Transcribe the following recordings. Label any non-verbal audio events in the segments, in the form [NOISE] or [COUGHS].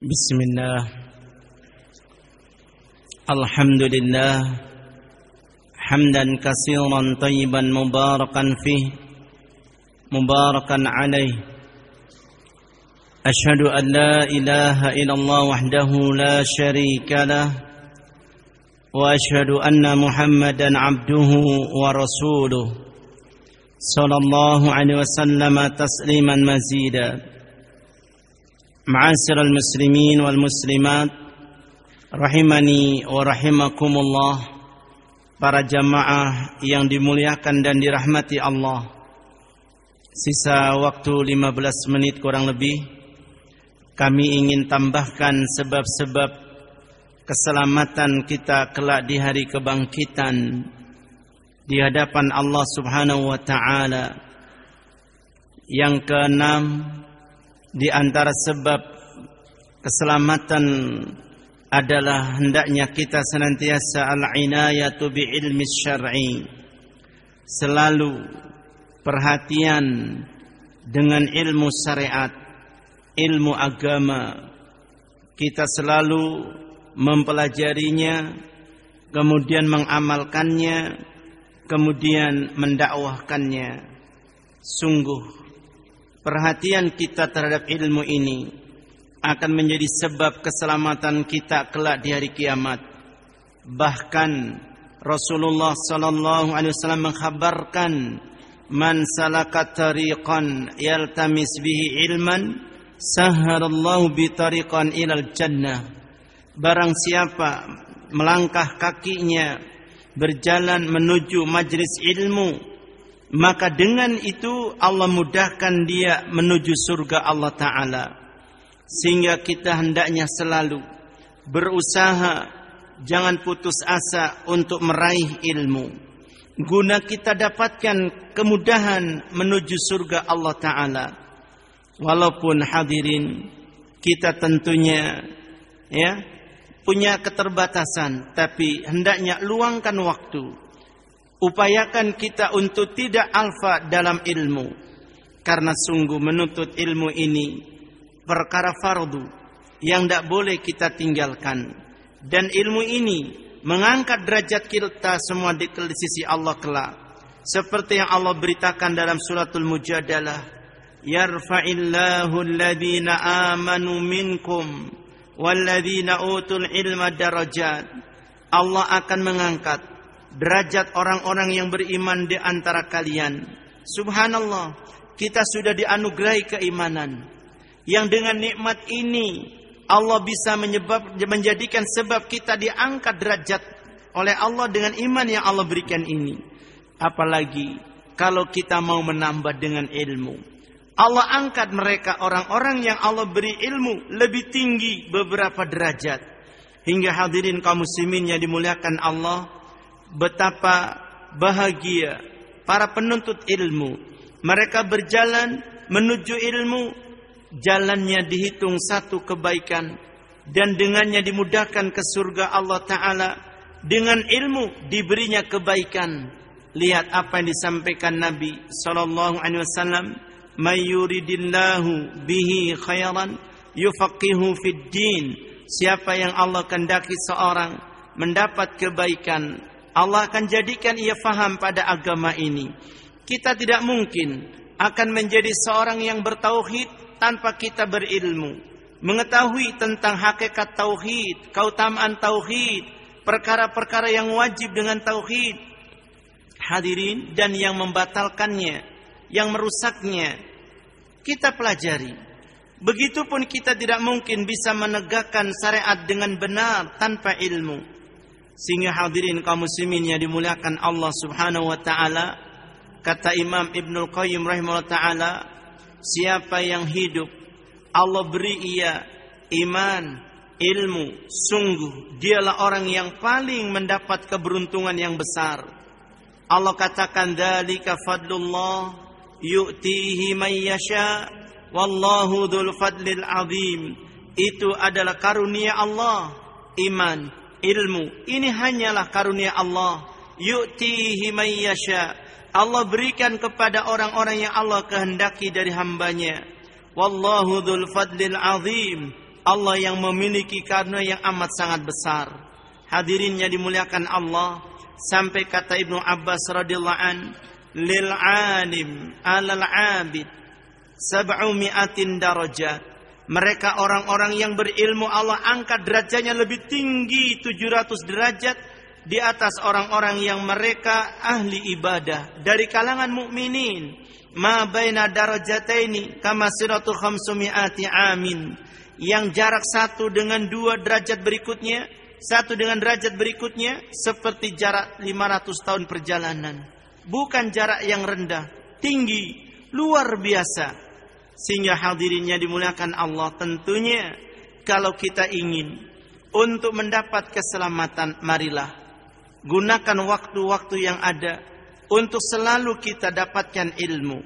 بسم الله. الحمد لله. حمدا كثيرا طيبا مباركا فيه. مباركا عليه. أشهد أن لا إله إلا الله وحده لا شريك له. وأشهد أن محمدا عبده ورسوله. صلى الله عليه وسلم تسليما مزيدا. معاشر المسلمين والmuslimat rahimani wa rahimakumullah para jamaah yang dimuliakan dan dirahmati Allah sisa waktu 15 menit kurang lebih kami ingin tambahkan sebab-sebab keselamatan kita kelak di hari kebangkitan di hadapan Allah Subhanahu wa taala yang keenam di antara sebab keselamatan adalah hendaknya kita senantiasa al-inayatu bi ilmi syar'i. Selalu perhatian dengan ilmu syariat ilmu agama. Kita selalu mempelajarinya kemudian mengamalkannya kemudian mendakwahkannya. Sungguh perhatian kita terhadap ilmu ini akan menjadi sebab keselamatan kita kelak di hari kiamat. Bahkan Rasulullah sallallahu alaihi wasallam mengkhabarkan man salaka tariqan yaltamis bihi ilman saharallahu bi tariqan ilal jannah. Barang siapa melangkah kakinya berjalan menuju majlis ilmu maka dengan itu Allah mudahkan dia menuju surga Allah Ta'ala. Sehingga kita hendaknya selalu berusaha jangan putus asa untuk meraih ilmu. Guna kita dapatkan kemudahan menuju surga Allah Ta'ala. Walaupun hadirin kita tentunya ya punya keterbatasan tapi hendaknya luangkan waktu upayakan kita untuk tidak alfa dalam ilmu. Karena sungguh menuntut ilmu ini perkara fardu yang tidak boleh kita tinggalkan. Dan ilmu ini mengangkat derajat kita semua di sisi Allah kelak. Seperti yang Allah beritakan dalam suratul mujadalah yarfa'illahu alladhina amanu minkum walladhina utul ilma darajat. Allah akan mengangkat derajat orang-orang yang beriman di antara kalian. Subhanallah, kita sudah dianugerahi keimanan. Yang dengan nikmat ini Allah bisa menyebab menjadikan sebab kita diangkat derajat oleh Allah dengan iman yang Allah berikan ini. Apalagi kalau kita mau menambah dengan ilmu. Allah angkat mereka orang-orang yang Allah beri ilmu lebih tinggi beberapa derajat. Hingga hadirin kaum muslimin yang dimuliakan Allah, betapa bahagia para penuntut ilmu. Mereka berjalan menuju ilmu, jalannya dihitung satu kebaikan dan dengannya dimudahkan ke surga Allah taala. Dengan ilmu diberinya kebaikan. Lihat apa yang disampaikan Nabi sallallahu alaihi wasallam, "May bihi khairan yufaqihu fid din." Siapa yang Allah kehendaki seorang mendapat kebaikan, Allah akan jadikan ia faham pada agama ini. Kita tidak mungkin akan menjadi seorang yang bertauhid tanpa kita berilmu. Mengetahui tentang hakikat tauhid, keutamaan tauhid, perkara-perkara yang wajib dengan tauhid. Hadirin dan yang membatalkannya, yang merusaknya, kita pelajari. Begitupun kita tidak mungkin bisa menegakkan syariat dengan benar tanpa ilmu. Sehingga hadirin kaum muslimin yang dimuliakan Allah Subhanahu wa taala, kata Imam Ibnu Qayyim rahimahullah taala, siapa yang hidup Allah beri ia iman, ilmu, sungguh dialah orang yang paling mendapat keberuntungan yang besar. Allah katakan dzalika fadlullah yu'tihi man yasha wallahu dzul fadlil azim. Itu adalah karunia Allah, iman, ilmu. Ini hanyalah karunia Allah. Yu'tihi man yasha. Allah berikan kepada orang-orang yang Allah kehendaki dari hambanya. Wallahu dzul fadlil azim. Allah yang memiliki karunia yang amat sangat besar. Hadirinnya dimuliakan Allah sampai kata Ibnu Abbas radhiyallahu an lil alim alal abid sab'u mi'atin darajat mereka orang-orang yang berilmu Allah angkat derajatnya lebih tinggi 700 derajat di atas orang-orang yang mereka ahli ibadah. Dari kalangan mukminin ma baina darajataini kama siratu khamsumi'ati amin. Yang jarak satu dengan dua derajat berikutnya satu dengan derajat berikutnya seperti jarak 500 tahun perjalanan. Bukan jarak yang rendah tinggi luar biasa sehingga hadirinnya dimuliakan Allah tentunya kalau kita ingin untuk mendapat keselamatan marilah Gunakan waktu-waktu yang ada untuk selalu kita dapatkan ilmu.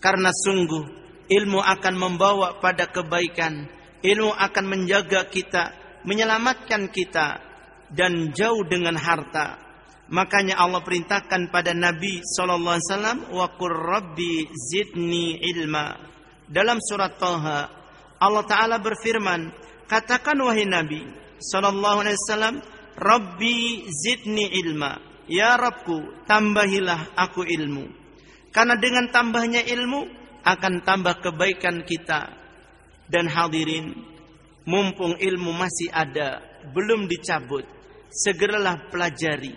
Karena sungguh ilmu akan membawa pada kebaikan. Ilmu akan menjaga kita, menyelamatkan kita dan jauh dengan harta. Makanya Allah perintahkan pada Nabi sallallahu alaihi wasallam wa qur rabbi zidni ilma. Dalam surat Thaha Allah taala berfirman, katakan wahai Nabi sallallahu alaihi wasallam Rabbi zidni ilma. Ya Rabbku, tambahilah aku ilmu. Karena dengan tambahnya ilmu akan tambah kebaikan kita. Dan hadirin, mumpung ilmu masih ada, belum dicabut, segeralah pelajari.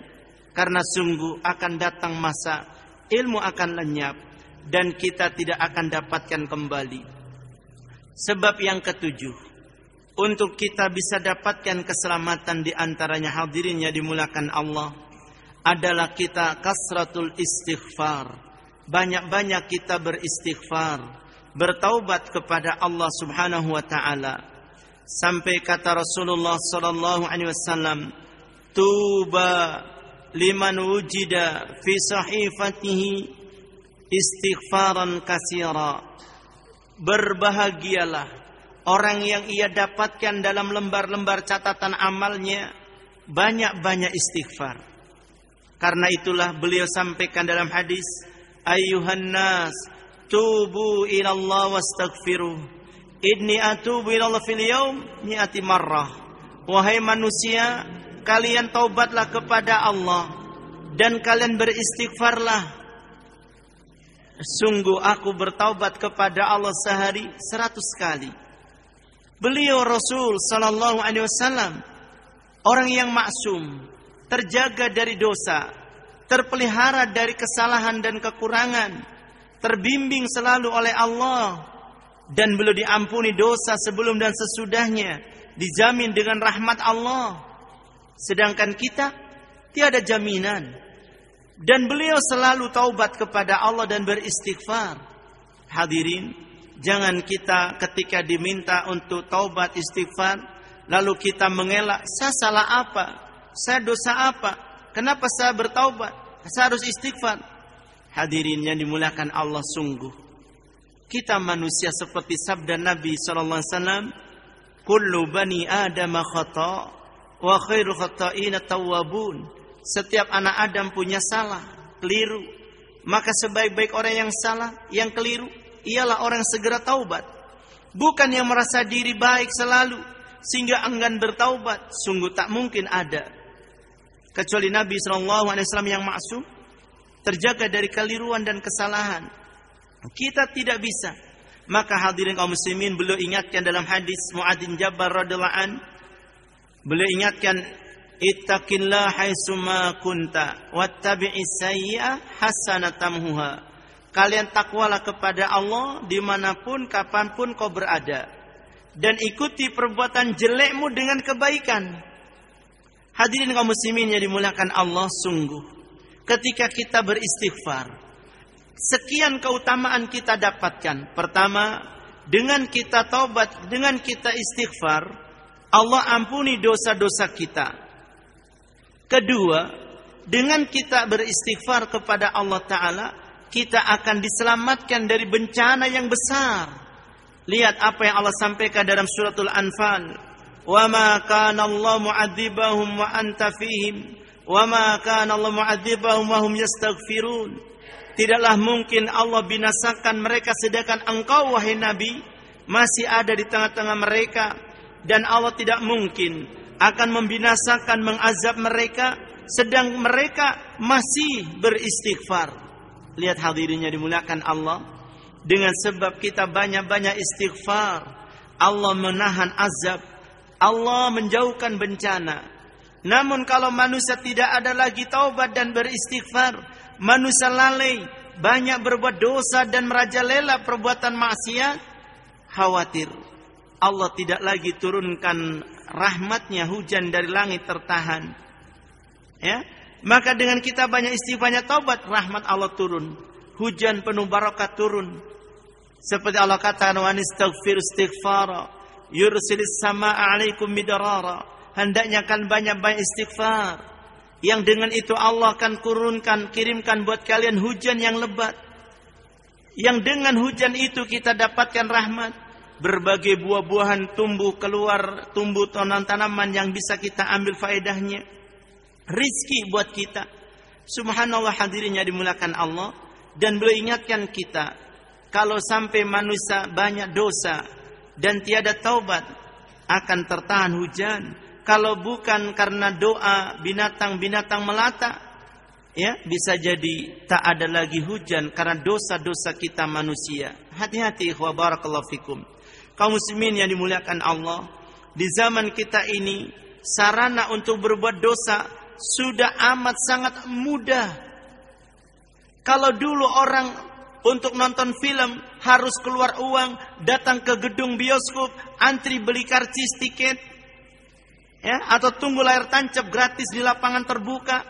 Karena sungguh akan datang masa ilmu akan lenyap dan kita tidak akan dapatkan kembali. Sebab yang ketujuh, untuk kita bisa dapatkan keselamatan di antaranya hadirin yang dimulakan Allah adalah kita kasratul istighfar. Banyak-banyak kita beristighfar, bertaubat kepada Allah Subhanahu wa taala. Sampai kata Rasulullah sallallahu alaihi wasallam, "Tuba liman wujida fi sahifatihi istighfaran kasira." Berbahagialah orang yang ia dapatkan dalam lembar-lembar catatan amalnya banyak-banyak istighfar. Karena itulah beliau sampaikan dalam hadis, "Ayyuhan nas, tubu ila Allah wastaghfiruh. Inni atubu ila Allah fil yaum mi'ati marrah." Wahai manusia, kalian taubatlah kepada Allah dan kalian beristighfarlah Sungguh aku bertaubat kepada Allah sehari seratus kali. Beliau Rasul sallallahu alaihi wasallam orang yang maksum, terjaga dari dosa, terpelihara dari kesalahan dan kekurangan, terbimbing selalu oleh Allah dan beliau diampuni dosa sebelum dan sesudahnya, dijamin dengan rahmat Allah. Sedangkan kita tiada jaminan. Dan beliau selalu taubat kepada Allah dan beristighfar. Hadirin, Jangan kita ketika diminta untuk taubat istighfar lalu kita mengelak, saya salah apa? Saya dosa apa? Kenapa saya bertaubat? Saya harus istighfar. Hadirin yang dimuliakan Allah sungguh. Kita manusia seperti sabda Nabi sallallahu alaihi wasallam, "Kullu bani Adam khata wa khairu khata'in tawwabun." Setiap anak Adam punya salah, keliru. Maka sebaik-baik orang yang salah, yang keliru ialah orang segera taubat. Bukan yang merasa diri baik selalu sehingga enggan bertaubat. Sungguh tak mungkin ada. Kecuali Nabi SAW yang maksum terjaga dari keliruan dan kesalahan. Kita tidak bisa. Maka hadirin kaum muslimin beliau ingatkan dalam hadis Muadzin Jabal radhiyallahu beliau ingatkan ittaqillah haitsuma kunta wattabi'is sayyi'ah hasanatamhuha Kalian takwalah kepada Allah di mana pun, kapan pun kau berada. Dan ikuti perbuatan jelekmu dengan kebaikan. Hadirin kaum muslimin yang dimulakan Allah sungguh. Ketika kita beristighfar. Sekian keutamaan kita dapatkan. Pertama, dengan kita taubat, dengan kita istighfar. Allah ampuni dosa-dosa kita. Kedua, dengan kita beristighfar kepada Allah Ta'ala, kita akan diselamatkan dari bencana yang besar. Lihat apa yang Allah sampaikan dalam suratul Anfal. Mu'adzibahum wa anta fihim. Wa ma kana Allah mu'adzibahum wa hum yastaghfirun. Tidaklah mungkin Allah binasakan mereka sedangkan engkau wahai Nabi masih ada di tengah-tengah mereka dan Allah tidak mungkin akan membinasakan mengazab mereka sedang mereka masih beristighfar. Lihat hadirinnya dimuliakan Allah. Dengan sebab kita banyak-banyak istighfar, Allah menahan azab, Allah menjauhkan bencana. Namun kalau manusia tidak ada lagi taubat dan beristighfar, manusia lalai, banyak berbuat dosa dan merajalela perbuatan maksiat, khawatir Allah tidak lagi turunkan rahmatnya hujan dari langit tertahan. Ya, maka dengan kita banyak istighfarnya taubat, rahmat Allah turun. Hujan penuh barakat turun. Seperti Allah kata, "Wa nastaghfir istighfara, yursilis samaa'a 'alaikum midrara." Hendaknya kan banyak-banyak istighfar. Yang dengan itu Allah akan kurunkan, kirimkan buat kalian hujan yang lebat. Yang dengan hujan itu kita dapatkan rahmat berbagai buah-buahan tumbuh keluar, tumbuh tanaman-tanaman yang bisa kita ambil faedahnya. Rizki buat kita. Subhanallah hadirinnya dimulakan Allah. Dan beliau ingatkan kita, kalau sampai manusia banyak dosa dan tiada taubat, akan tertahan hujan. Kalau bukan karena doa binatang-binatang melata, ya bisa jadi tak ada lagi hujan karena dosa-dosa kita manusia. Hati-hati ikhwah barakallahu kaum muslimin yang dimuliakan Allah, di zaman kita ini sarana untuk berbuat dosa sudah amat sangat mudah. Kalau dulu orang untuk nonton film harus keluar uang, datang ke gedung bioskop, antri beli karcis tiket, ya, atau tunggu layar tancap gratis di lapangan terbuka.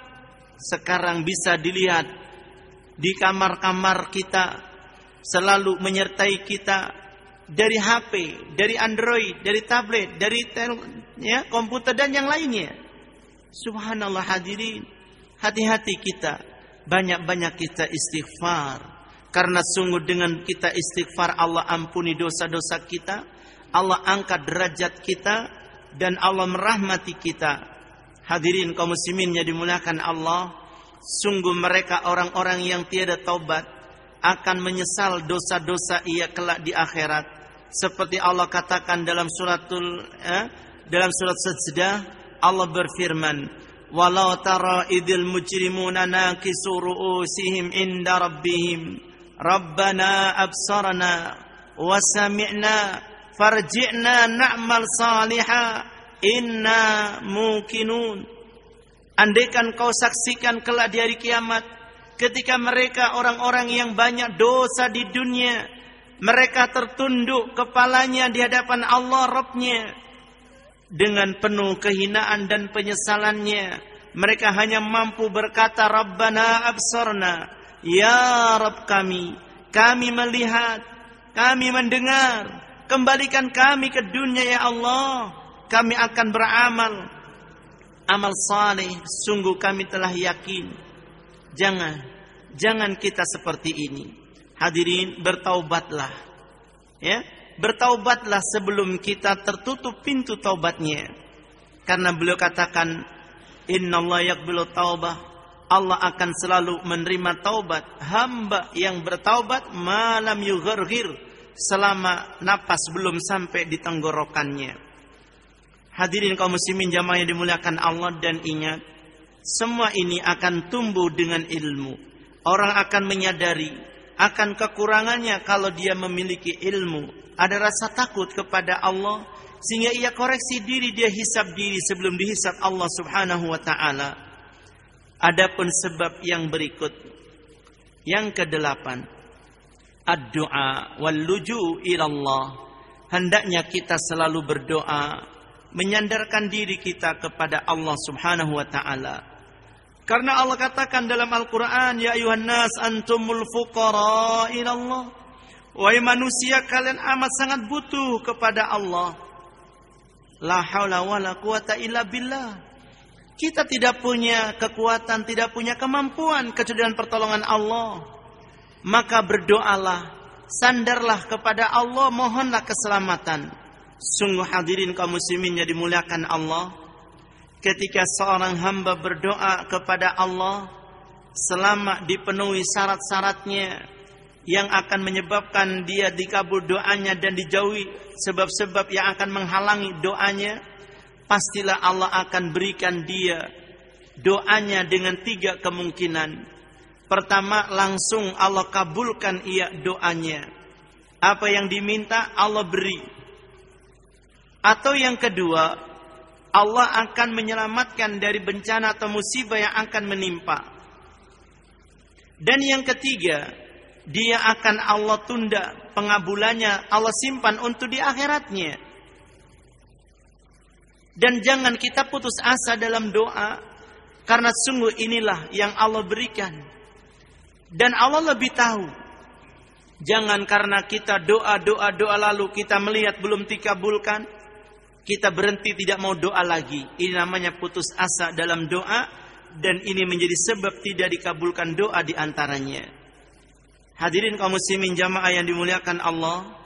Sekarang bisa dilihat di kamar-kamar kita, selalu menyertai kita dari HP, dari Android, dari tablet, dari ya, komputer dan yang lainnya. Subhanallah hadirin, hati-hati kita, banyak-banyak kita istighfar. Karena sungguh dengan kita istighfar Allah ampuni dosa-dosa kita, Allah angkat derajat kita dan Allah merahmati kita. Hadirin kaum muslimin yang dimuliakan Allah, sungguh mereka orang-orang yang tiada taubat akan menyesal dosa-dosa ia kelak di akhirat seperti Allah katakan dalam suratul eh, dalam surat Sajdah Allah berfirman walau tara idil mujrimuna nakisu ru'usihim inda rabbihim rabbana absarna wa sami'na farji'na na'mal salihah inna mukinun andaikan kau saksikan kelak di hari kiamat ketika mereka orang-orang yang banyak dosa di dunia mereka tertunduk kepalanya di hadapan Allah Rabbnya. Dengan penuh kehinaan dan penyesalannya. Mereka hanya mampu berkata Rabbana absarna. Ya Rabb kami Kami melihat Kami mendengar. Kembalikan kami ke dunia ya Allah. Kami akan beramal. Amal saleh Sungguh kami telah yakin. Jangan Jangan kita seperti ini Hadirin bertaubatlah. Ya, bertaubatlah sebelum kita tertutup pintu taubatnya. Karena beliau katakan, Inna Allah yakbilu taubah. Allah akan selalu menerima taubat hamba yang bertaubat malam yugharghir selama napas belum sampai di tenggorokannya. Hadirin kaum muslimin jamaah yang dimuliakan Allah dan ingat semua ini akan tumbuh dengan ilmu. Orang akan menyadari akan kekurangannya kalau dia memiliki ilmu. Ada rasa takut kepada Allah sehingga ia koreksi diri, dia hisap diri sebelum dihisap Allah Subhanahu wa taala. Adapun sebab yang berikut. Yang kedelapan, ad-du'a wal luju ilallah. Hendaknya kita selalu berdoa menyandarkan diri kita kepada Allah Subhanahu wa taala karena Allah katakan dalam Al-Quran, Ya ayuhan nas antumul fuqara ilallah. Wahai manusia kalian amat sangat butuh kepada Allah. La haula wa la quwata illa billah. Kita tidak punya kekuatan, tidak punya kemampuan kecuali pertolongan Allah. Maka berdoalah, sandarlah kepada Allah, mohonlah keselamatan. Sungguh hadirin kaum muslimin yang dimuliakan Allah ketika seorang hamba berdoa kepada Allah selama dipenuhi syarat-syaratnya yang akan menyebabkan dia dikabul doanya dan dijauhi sebab-sebab yang akan menghalangi doanya, pastilah Allah akan berikan dia doanya dengan tiga kemungkinan. Pertama, langsung Allah kabulkan ia doanya. Apa yang diminta Allah beri. Atau yang kedua, Allah akan menyelamatkan dari bencana atau musibah yang akan menimpa. Dan yang ketiga, dia akan Allah tunda pengabulannya, Allah simpan untuk di akhiratnya. Dan jangan kita putus asa dalam doa karena sungguh inilah yang Allah berikan. Dan Allah lebih tahu. Jangan karena kita doa doa doa lalu kita melihat belum dikabulkan, kita berhenti tidak mau doa lagi. Ini namanya putus asa dalam doa dan ini menjadi sebab tidak dikabulkan doa di antaranya. Hadirin kaum muslimin jamaah yang dimuliakan Allah,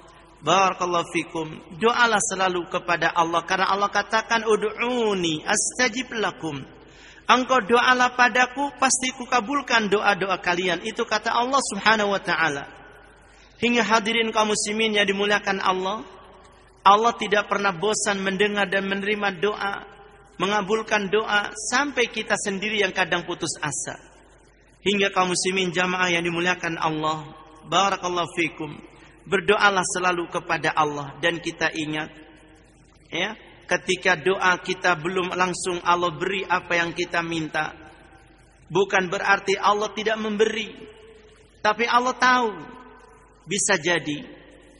barakallahu fikum. Doalah selalu kepada Allah karena Allah katakan ud'uni astajib lakum. Engkau doalah padaku pasti kukabulkan doa-doa kalian. Itu kata Allah Subhanahu wa taala. Hingga hadirin kaum muslimin yang dimuliakan Allah, Allah tidak pernah bosan mendengar dan menerima doa, mengabulkan doa sampai kita sendiri yang kadang putus asa hingga kaum muslimin jamaah yang dimuliakan Allah. Barakallahu fikum. Berdoalah selalu kepada Allah dan kita ingat ya, ketika doa kita belum langsung Allah beri apa yang kita minta. Bukan berarti Allah tidak memberi. Tapi Allah tahu bisa jadi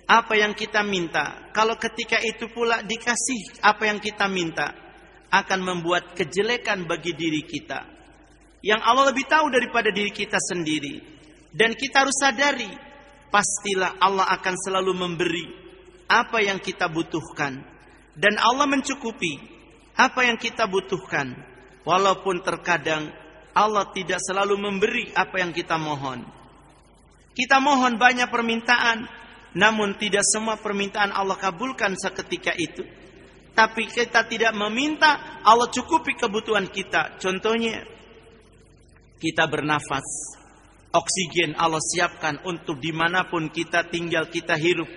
apa yang kita minta kalau ketika itu pula dikasih apa yang kita minta akan membuat kejelekan bagi diri kita yang Allah lebih tahu daripada diri kita sendiri. Dan kita harus sadari, pastilah Allah akan selalu memberi apa yang kita butuhkan. Dan Allah mencukupi apa yang kita butuhkan. Walaupun terkadang Allah tidak selalu memberi apa yang kita mohon. Kita mohon banyak permintaan, namun tidak semua permintaan Allah kabulkan seketika itu. Tapi kita tidak meminta Allah cukupi kebutuhan kita. Contohnya, kita bernafas. Oksigen Allah siapkan untuk di mana pun kita tinggal, kita hirup.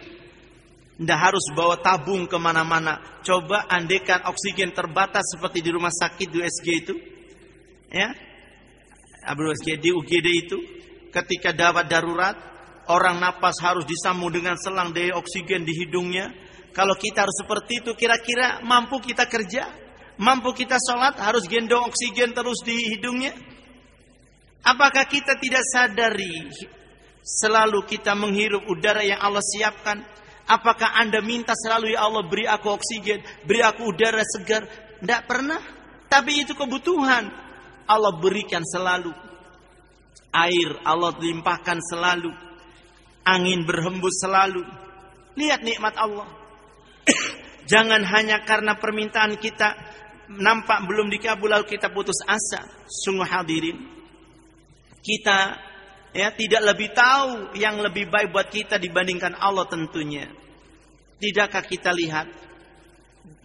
Tidak harus bawa tabung ke mana-mana. Coba andekan oksigen terbatas seperti di rumah sakit di USG itu. Ya, di UGD itu. Ketika dapat darurat, orang napas harus disambung dengan selang dari oksigen di hidungnya. Kalau kita harus seperti itu, kira-kira mampu kita kerja? Mampu kita sholat harus gendong oksigen terus di hidungnya? Apakah kita tidak sadari selalu kita menghirup udara yang Allah siapkan? Apakah Anda minta selalu ya Allah beri aku oksigen, beri aku udara segar? Tidak pernah. Tapi itu kebutuhan. Allah berikan selalu. Air Allah limpahkan selalu. Angin berhembus selalu. Lihat nikmat Allah. [COUGHS] Jangan hanya karena permintaan kita nampak belum dikabul lalu kita putus asa. Sungguh hadirin kita ya tidak lebih tahu yang lebih baik buat kita dibandingkan Allah tentunya. Tidakkah kita lihat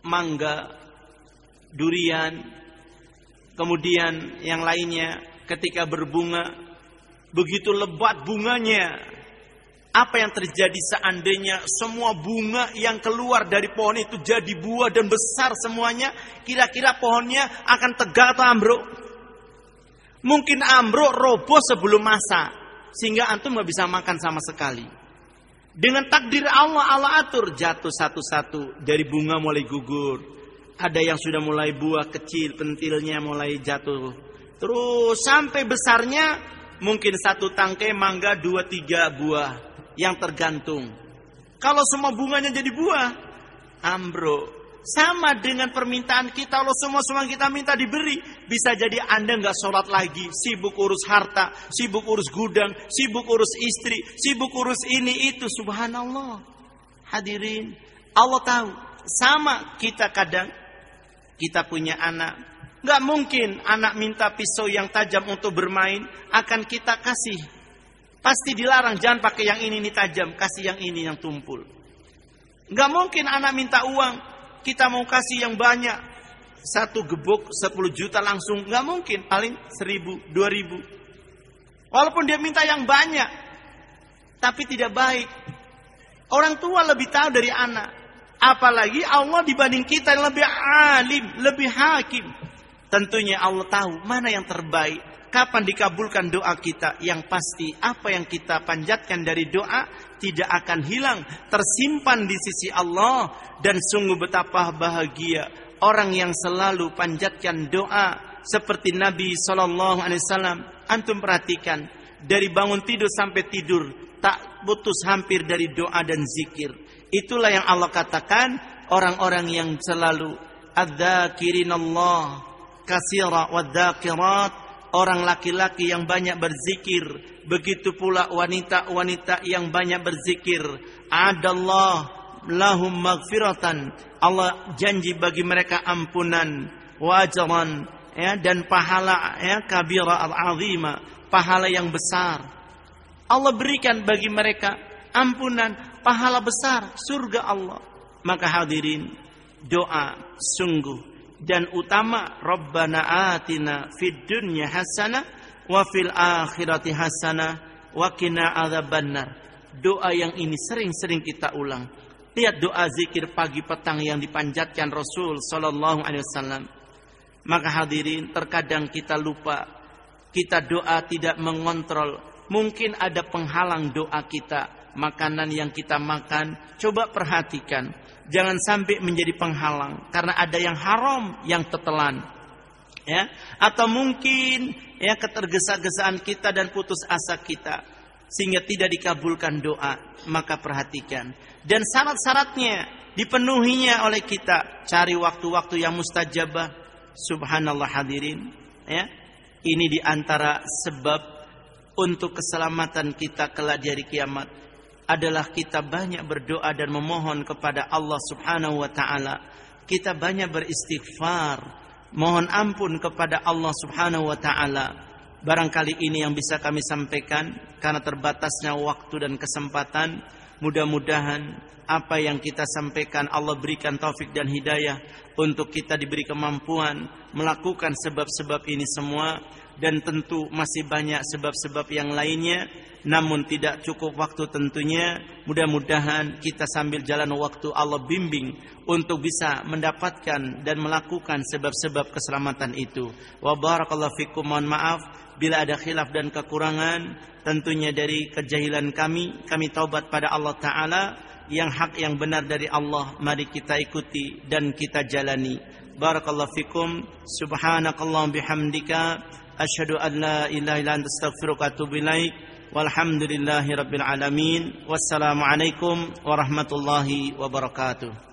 mangga, durian, kemudian yang lainnya ketika berbunga begitu lebat bunganya. Apa yang terjadi seandainya semua bunga yang keluar dari pohon itu jadi buah dan besar semuanya, kira-kira pohonnya akan tegak atau ambruk? Mungkin ambruk roboh sebelum masa. Sehingga antum nggak bisa makan sama sekali. Dengan takdir Allah, Allah atur jatuh satu-satu dari bunga mulai gugur. Ada yang sudah mulai buah kecil, pentilnya mulai jatuh. Terus sampai besarnya mungkin satu tangkai mangga dua tiga buah yang tergantung. Kalau semua bunganya jadi buah, ambruk. Sama dengan permintaan kita, kalau semua-semua kita minta diberi. Bisa jadi Anda nggak sholat lagi, sibuk urus harta, sibuk urus gudang, sibuk urus istri, sibuk urus ini itu. Subhanallah. Hadirin, Allah tahu. Sama kita kadang, kita punya anak. Nggak mungkin anak minta pisau yang tajam untuk bermain, akan kita kasih. Pasti dilarang, jangan pakai yang ini, ini tajam, kasih yang ini yang tumpul. Nggak mungkin anak minta uang, kita mau kasih yang banyak satu gebuk 10 juta langsung nggak mungkin paling seribu dua ribu walaupun dia minta yang banyak tapi tidak baik. Orang tua lebih tahu dari anak. Apalagi Allah dibanding kita yang lebih alim, lebih hakim. Tentunya Allah tahu mana yang terbaik. Kapan dikabulkan doa kita? Yang pasti apa yang kita panjatkan dari doa tidak akan hilang. Tersimpan di sisi Allah. Dan sungguh betapa bahagia orang yang selalu panjatkan doa seperti Nabi Shallallahu Alaihi Wasallam. Antum perhatikan dari bangun tidur sampai tidur tak putus hampir dari doa dan zikir. Itulah yang Allah katakan orang-orang yang selalu adzakirin Allah kasira wadzakirat orang laki-laki yang banyak berzikir begitu pula wanita-wanita yang banyak berzikir. Adallah lahum maghfiratan. Allah janji bagi mereka ampunan wajaran ya dan pahala ya kabira al-azima pahala yang besar. Allah berikan bagi mereka ampunan pahala besar surga Allah. Maka hadirin doa sungguh dan utama Rabbana atina fid dunya hasanah wa fil akhirati hasanah wa qina adzabannar. Doa yang ini sering-sering kita ulang. Lihat doa zikir pagi petang yang dipanjatkan Rasul sallallahu alaihi wasallam. Maka hadirin terkadang kita lupa kita doa tidak mengontrol. Mungkin ada penghalang doa kita, makanan yang kita makan. Coba perhatikan jangan sampai menjadi penghalang karena ada yang haram yang tetelan. Ya? Atau mungkin ya ketergesa-gesaan kita dan putus asa kita sehingga tidak dikabulkan doa maka perhatikan. Dan syarat-syaratnya dipenuhinya oleh kita. Cari waktu-waktu yang mustajabah. Subhanallah hadirin ya. Ini di antara sebab untuk keselamatan kita kelak di hari kiamat adalah kita banyak berdoa dan memohon kepada Allah Subhanahu wa taala. Kita banyak beristighfar, mohon ampun kepada Allah Subhanahu wa taala. Barangkali ini yang bisa kami sampaikan karena terbatasnya waktu dan kesempatan. Mudah-mudahan apa yang kita sampaikan Allah berikan taufik dan hidayah untuk kita diberi kemampuan melakukan sebab-sebab ini semua. Dan tentu masih banyak sebab-sebab yang lainnya namun tidak cukup waktu tentunya. Mudah-mudahan kita sambil jalan waktu Allah bimbing untuk bisa mendapatkan dan melakukan sebab-sebab keselamatan itu. Wa barakallahu fikum mohon maaf bila ada khilaf dan kekurangan. Tentunya dari kejahilan kami kami taubat pada Allah taala yang hak yang benar dari Allah mari kita ikuti dan kita jalani. Barakallahu fikum. Subhanakallahumma bihamdika. Asyhadu an la ilaha illa anta astaghfiruka wa atubu ilaik. Alamin. Wassalamu alaikum warahmatullahi wabarakatuh